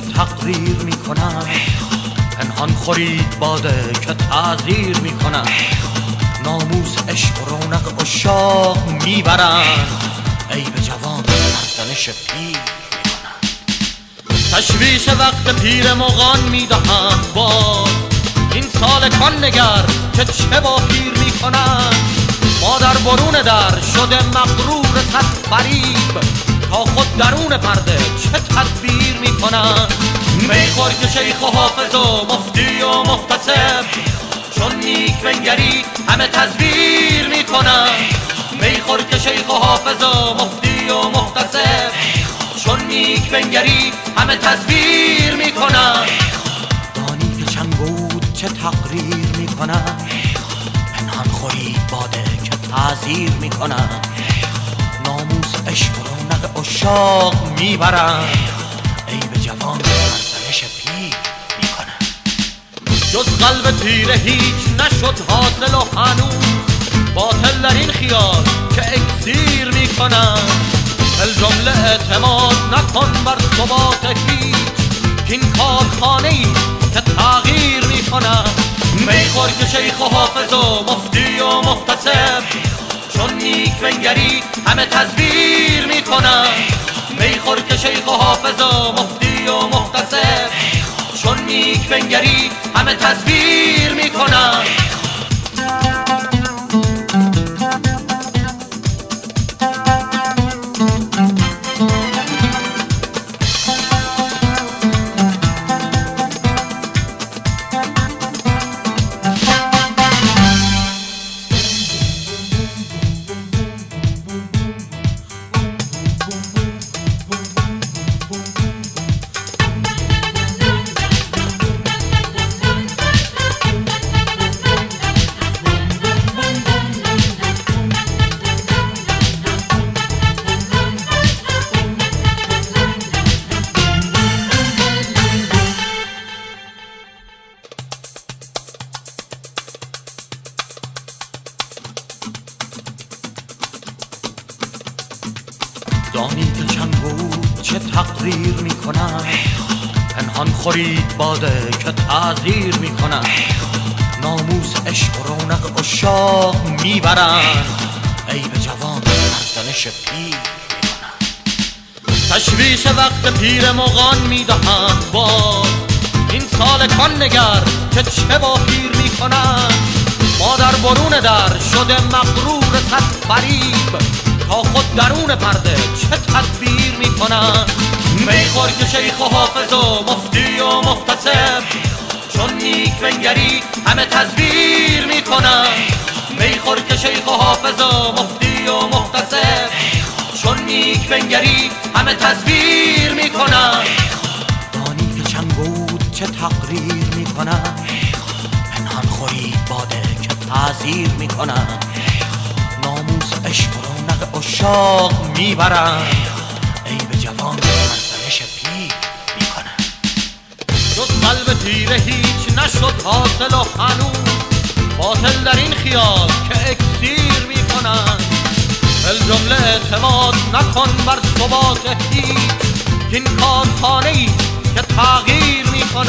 تقریر می‌کنن پنهان خورید باده که تعذیر می‌کنن ناموس عشق و رونق اشاق می‌برن ای به جوان سرزنش پیر تشویش وقت پیر مغان می‌دهند باز این سال کان نگر که چه با پیر ما در برون در شده مقرور صد فریب. تا خود درون پرده چه تدبیر می‌کنن میخور که شیخ و حافظ و مفتی و محتسب. چون نیک بنگری همه تزویر می‌کنن میخور که شیخ و حافظ و مفتی و محتسب. چون نیک بنگری همه تزویر می‌کنن دانی که چنگود چه تقریر می‌کنن پنهان خورید باده تعذیر می‌کنن ناموس عشق و رونق اشاق می‌برن ای به جوان سرزنش پیر می‌کنن جز قلب تیره هیچ نشد حاصل و هنوز. باطل در این خیال که اکسیر می‌کنن جمله اعتماد نکن بر ثبات هیچ. این کارخانه ای که تغییر می‌کنن میخور که شیخ و حافظ و مفتی و محتسب. چون نیک بنگری همه تزویر می‌کنن میخور که شیخ و حافظ و مفتی و محتسب. چون نیک بنگری همه تزویر می‌کنن دانی که چنگو چه تقریر می‌کنن پنهان خورید باده که تعذیر می‌کنن ناموس عشق و رونق اشاق می‌برن ای به جوان سرزنش پیر تشویش وقت پیر مغان می‌دهند باز این سال کان نگر که چه با پیر می‌کنن ما در برون در شده مقرور صد فریب. تا خود درون پرده چه تدبیر می‌کنن میخور که شیخ و حافظ و مفتی و محتسب. چون نیک بنگری همه تزویر می‌کنن میخور که شیخ و حافظ و مفتی و محتسب. چون نیک بنگری همه تزویر که تعذیر می‌کنن. ناموس عشق و رونق اشاق می‌برن. ای به جوان سرزنش پیر می‌کنن. جز قلب تیره هیچ نشد حاصل و هنوز. باطل در این خیال که اکسیر می‌کنن. جمله اعتماد نکن بر ثبات هیچ. این کارخانه ای که تغییر می‌کنن